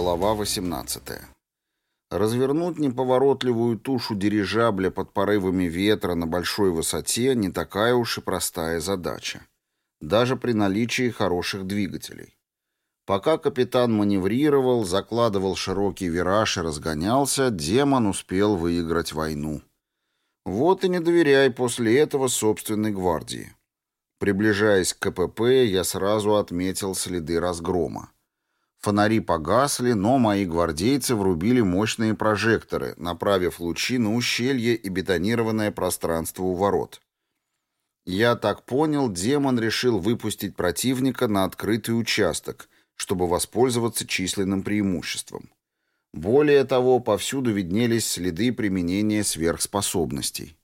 Глава 18. Развернуть неповоротливую тушу дирижабля под порывами ветра на большой высоте не такая уж и простая задача. Даже при наличии хороших двигателей. Пока капитан маневрировал, закладывал широкий вираж и разгонялся, демон успел выиграть войну. Вот и не доверяй после этого собственной гвардии. Приближаясь к КПП, я сразу отметил следы разгрома. Фонари погасли, но мои гвардейцы врубили мощные прожекторы, направив лучи на ущелье и бетонированное пространство у ворот. Я так понял, демон решил выпустить противника на открытый участок, чтобы воспользоваться численным преимуществом. Более того, повсюду виднелись следы применения сверхспособностей.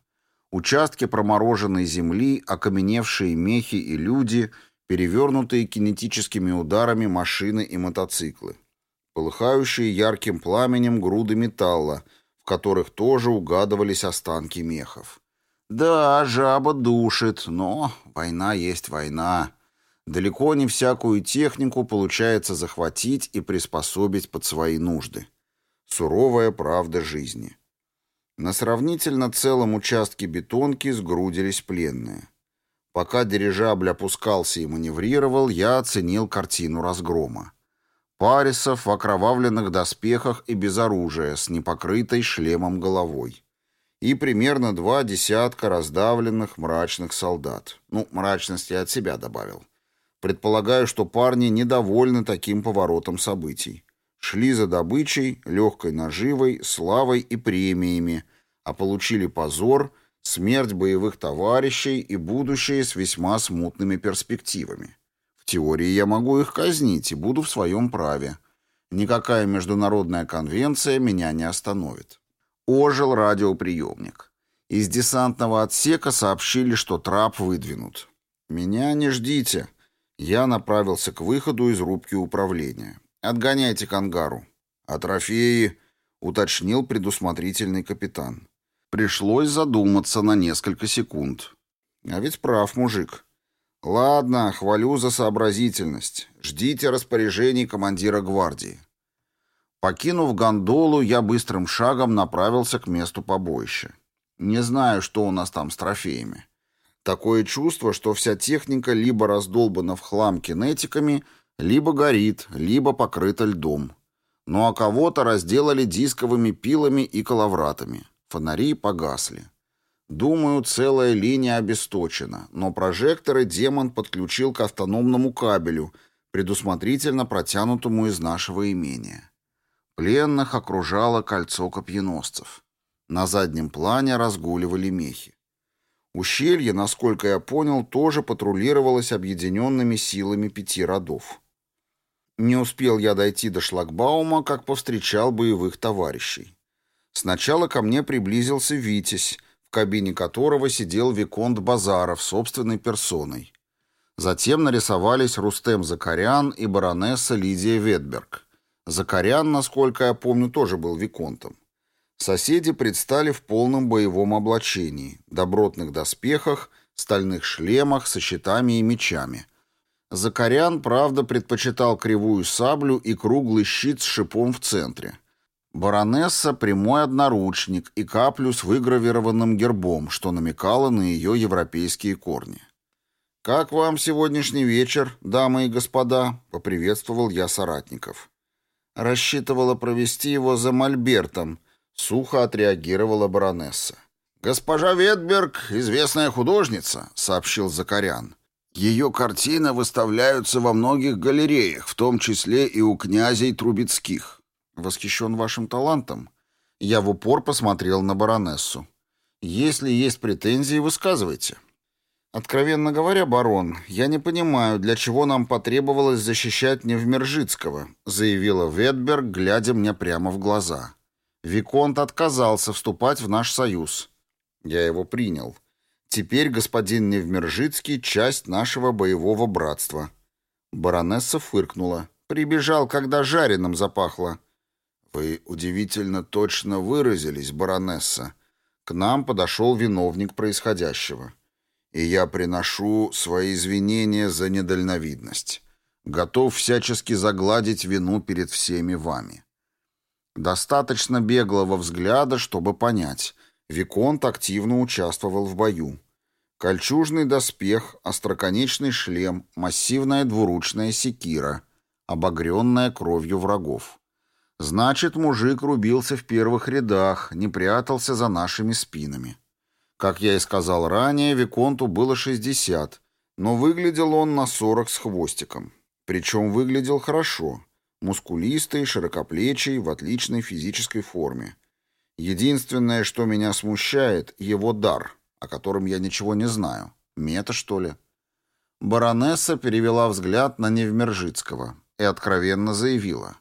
Участки промороженной земли, окаменевшие мехи и люди, перевернутые кинетическими ударами машины и мотоциклы. Полыхающие ярким пламенем груды металла, в которых тоже угадывались останки мехов. Да, жаба душит, но война есть война. Далеко не всякую технику получается захватить и приспособить под свои нужды. Суровая правда жизни. На сравнительно целом участке бетонки сгрудились пленные. Пока дирижабль опускался и маневрировал, я оценил картину разгрома. Парисов в окровавленных доспехах и без оружия, с непокрытой шлемом головой. И примерно два десятка раздавленных мрачных солдат. Ну, мрачность я от себя добавил. Предполагаю, что парни недовольны таким поворотом событий. Шли за добычей, легкой наживой, славой и премиями, а получили позор, смерть боевых товарищей и будущее с весьма смутными перспективами. В теории я могу их казнить и буду в своем праве. Никакая международная конвенция меня не остановит. Ожил радиоприемник. Из десантного отсека сообщили, что трап выдвинут. «Меня не ждите», я направился к выходу из рубки управления. «Отгоняйте к ангару». «А трофеи?» — уточнил предусмотрительный капитан. Пришлось задуматься на несколько секунд. А ведь прав мужик. «Ладно, хвалю за сообразительность. Ждите распоряжений командира гвардии». Покинув гондолу, я быстрым шагом направился к месту побоища. Не знаю, что у нас там с трофеями. Такое чувство, что вся техника либо раздолбана в хлам кинетиками, либо горит, либо покрыта льдом. Ну а кого-то разделали дисковыми пилами и коловратами. Фонари погасли. Думаю, целая линия обесточена, но прожекторы демон подключил к автономному кабелю, предусмотрительно протянутому из нашего имения. Пленных окружало кольцо копьеносцев. На заднем плане разгуливали мехи. Ущелье, насколько я понял, тоже патрулировалось объединенными силами пяти родов. Не успел я дойти до шлагбаума, как повстречал боевых товарищей. Сначала ко мне приблизился Витязь, в кабине которого сидел Виконт Базаров собственной персоной. Затем нарисовались Рустем Закарян и баронесса Лидия Ветберг. Закарян, насколько я помню, тоже был Виконтом. Соседи предстали в полном боевом облачении, добротных доспехах, стальных шлемах со щитами и мечами. Закарян, правда, предпочитал кривую саблю и круглый щит с шипом в центре. Баронесса — прямой одноручник и каплю с выгравированным гербом, что намекало на ее европейские корни. «Как вам сегодняшний вечер, дамы и господа?» — поприветствовал я соратников. Рассчитывала провести его за мольбертом — Сухо отреагировала баронесса. «Госпожа Ветберг — известная художница», — сообщил Закарян. «Ее картины выставляются во многих галереях, в том числе и у князей Трубецких. Восхищен вашим талантом?» Я в упор посмотрел на баронессу. «Если есть претензии, высказывайте». «Откровенно говоря, барон, я не понимаю, для чего нам потребовалось защищать Невмержицкого», заявила Ветберг, глядя мне прямо в глаза. Виконт отказался вступать в наш союз. Я его принял. Теперь господин Невмержицкий — часть нашего боевого братства. Баронесса фыркнула. Прибежал, когда жареным запахло. Вы удивительно точно выразились, баронесса. К нам подошел виновник происходящего. И я приношу свои извинения за недальновидность. Готов всячески загладить вину перед всеми вами. Достаточно беглого взгляда, чтобы понять. Виконт активно участвовал в бою. Кольчужный доспех, остроконечный шлем, массивная двуручная секира, обогренная кровью врагов. Значит, мужик рубился в первых рядах, не прятался за нашими спинами. Как я и сказал ранее, Виконту было 60, но выглядел он на 40 с хвостиком. Причем выглядел хорошо. Мускулистый, широкоплечий, в отличной физической форме. Единственное, что меня смущает, его дар, о котором я ничего не знаю. Мета, что ли? Баронесса перевела взгляд на Невмержицкого и откровенно заявила.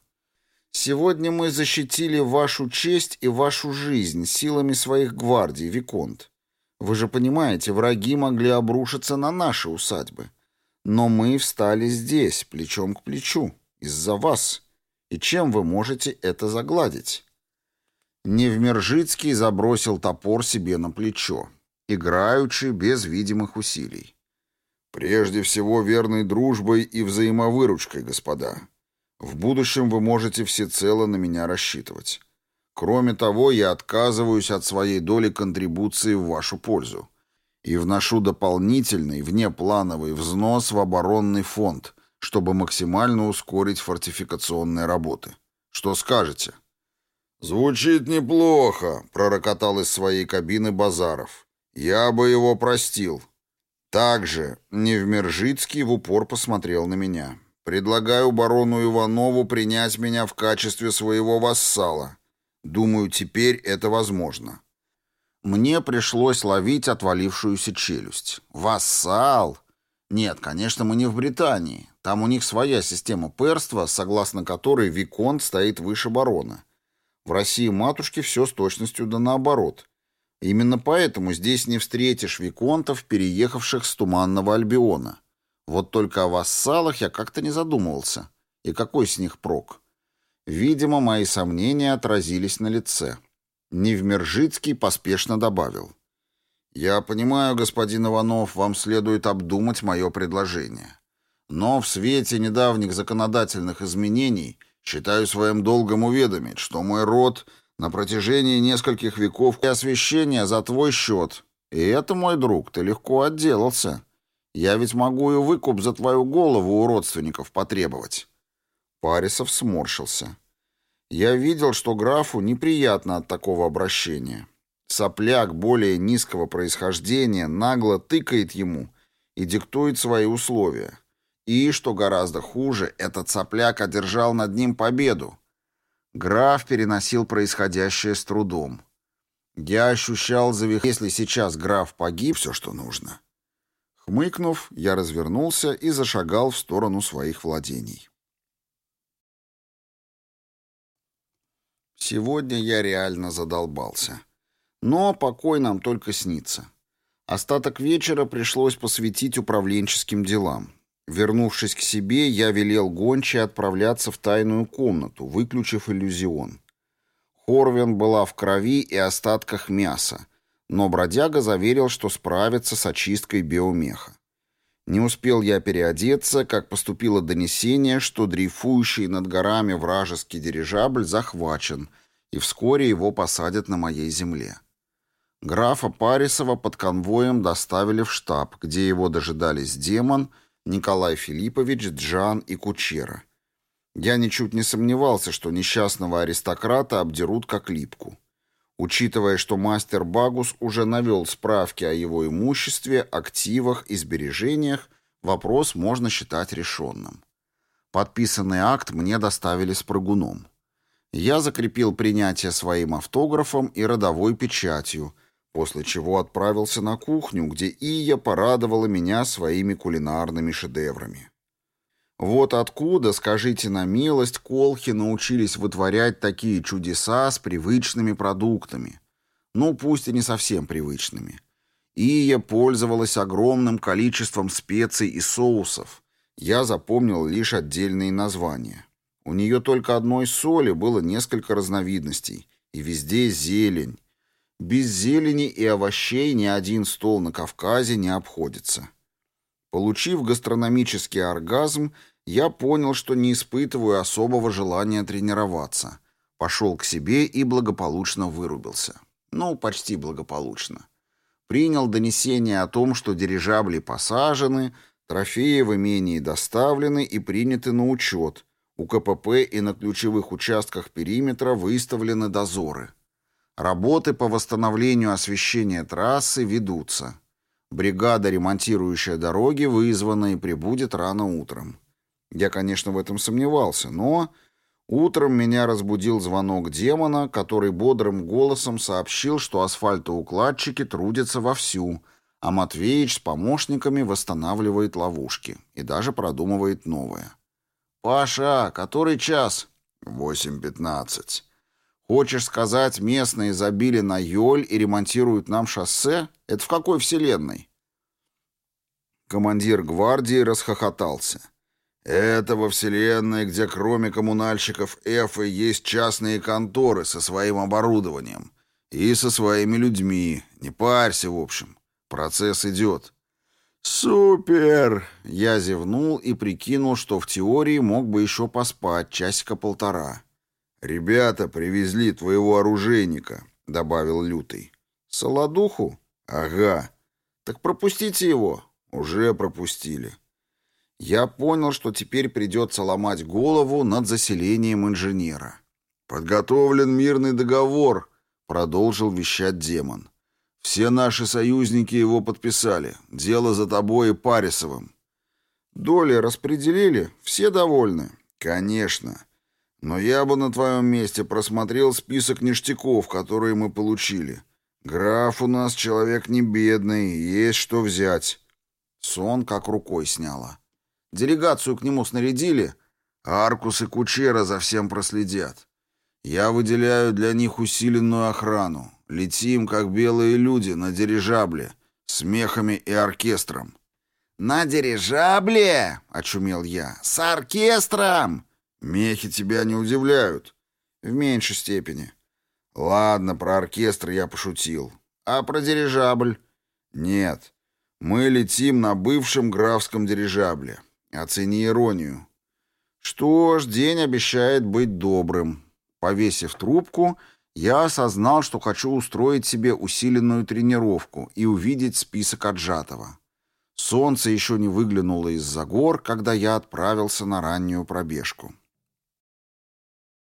«Сегодня мы защитили вашу честь и вашу жизнь силами своих гвардий, Виконт. Вы же понимаете, враги могли обрушиться на наши усадьбы. Но мы встали здесь, плечом к плечу, из-за вас. И чем вы можете это загладить?» Невмержицкий забросил топор себе на плечо, играючи без видимых усилий. «Прежде всего верной дружбой и взаимовыручкой, господа. В будущем вы можете всецело на меня рассчитывать. Кроме того, я отказываюсь от своей доли контрибуции в вашу пользу и вношу дополнительный внеплановый взнос в оборонный фонд, чтобы максимально ускорить фортификационные работы. Что скажете? Звучит неплохо, пророкотал из своей кабины Базаров. Я бы его простил. Также Невмержицкий в упор посмотрел на меня. Предлагаю барону Иванову принять меня в качестве своего вассала. Думаю, теперь это возможно. Мне пришлось ловить отвалившуюся челюсть. Вассал? Нет, конечно, мы не в Британии. Там у них своя система перства, согласно которой Виконт стоит выше барона. В России матушки все с точностью да наоборот. Именно поэтому здесь не встретишь виконтов, переехавших с Туманного Альбиона. Вот только о вассалах я как-то не задумывался. И какой с них прок? Видимо, мои сомнения отразились на лице. Невмержицкий поспешно добавил. «Я понимаю, господин Иванов, вам следует обдумать мое предложение. Но в свете недавних законодательных изменений считаю своим долгом уведомить, что мой род на протяжении нескольких веков и освящения за твой счет. И это, мой друг, ты легко отделался. Я ведь могу и выкуп за твою голову у родственников потребовать». Парисов сморщился. Я видел, что графу неприятно от такого обращения. Сопляк более низкого происхождения нагло тыкает ему и диктует свои условия. И, что гораздо хуже, этот сопляк одержал над ним победу. Граф переносил происходящее с трудом. Я ощущал завих... Если сейчас граф погиб, все, что нужно. Хмыкнув, я развернулся и зашагал в сторону своих владений. Сегодня я реально задолбался. Но покой нам только снится. Остаток вечера пришлось посвятить управленческим делам. Вернувшись к себе, я велел гонче отправляться в тайную комнату, выключив иллюзион. Хорвен была в крови и остатках мяса, но бродяга заверил, что справится с очисткой биомеха. Не успел я переодеться, как поступило донесение, что дрейфующий над горами вражеский дирижабль захвачен, и вскоре его посадят на моей земле. Графа Парисова под конвоем доставили в штаб, где его дожидались демон, Николай Филиппович, Джан и Кучера. Я ничуть не сомневался, что несчастного аристократа обдерут как липку. Учитывая, что мастер Багус уже навел справки о его имуществе, активах и сбережениях, вопрос можно считать решенным. Подписанный акт мне доставили с прыгуном. Я закрепил принятие своим автографом и родовой печатью, после чего отправился на кухню, где Ия порадовала меня своими кулинарными шедеврами. Вот откуда, скажите на милость, колхи научились вытворять такие чудеса с привычными продуктами. Ну, пусть и не совсем привычными. Ия пользовалась огромным количеством специй и соусов. Я запомнил лишь отдельные названия. У нее только одной соли было несколько разновидностей, и везде зелень. Без зелени и овощей ни один стол на Кавказе не обходится. Получив гастрономический оргазм, я понял, что не испытываю особого желания тренироваться. Пошел к себе и благополучно вырубился. Ну, почти благополучно. Принял донесение о том, что дирижабли посажены, трофеи в имении доставлены и приняты на учет. У КПП и на ключевых участках периметра выставлены дозоры. Работы по восстановлению освещения трассы ведутся. Бригада, ремонтирующая дороги, вызвана и прибудет рано утром. Я, конечно, в этом сомневался, но... Утром меня разбудил звонок демона, который бодрым голосом сообщил, что асфальтоукладчики трудятся вовсю, а Матвеич с помощниками восстанавливает ловушки и даже продумывает новое. «Паша, который час?» «Восемь пятнадцать». Хочешь сказать, местные забили на Йоль и ремонтируют нам шоссе? Это в какой вселенной? Командир гвардии расхохотался. Это во вселенной, где кроме коммунальщиков Эфы есть частные конторы со своим оборудованием и со своими людьми. Не парься, в общем. Процесс идет. «Супер!» Я зевнул и прикинул, что в теории мог бы еще поспать часика полтора. «Ребята привезли твоего оружейника», — добавил Лютый. «Солодуху?» «Ага. Так пропустите его». «Уже пропустили». Я понял, что теперь придется ломать голову над заселением инженера. «Подготовлен мирный договор», — продолжил вещать демон. «Все наши союзники его подписали. Дело за тобой и Парисовым». «Доли распределили? Все довольны?» «Конечно. Но я бы на твоем месте просмотрел список ништяков, которые мы получили. Граф у нас человек не бедный, есть что взять. Сон как рукой сняло. Делегацию к нему снарядили, а Аркус и Кучера за всем проследят. Я выделяю для них усиленную охрану. Летим, как белые люди, на дирижабле, с мехами и оркестром. «На дирижабле?» — очумел я. «С оркестром!» Мехи тебя не удивляют? В меньшей степени. Ладно, про оркестр я пошутил. А про дирижабль? Нет. Мы летим на бывшем графском дирижабле. Оцени иронию. Что ж, день обещает быть добрым. Повесив трубку, я осознал, что хочу устроить себе усиленную тренировку и увидеть список отжатого. Солнце еще не выглянуло из-за гор, когда я отправился на раннюю пробежку.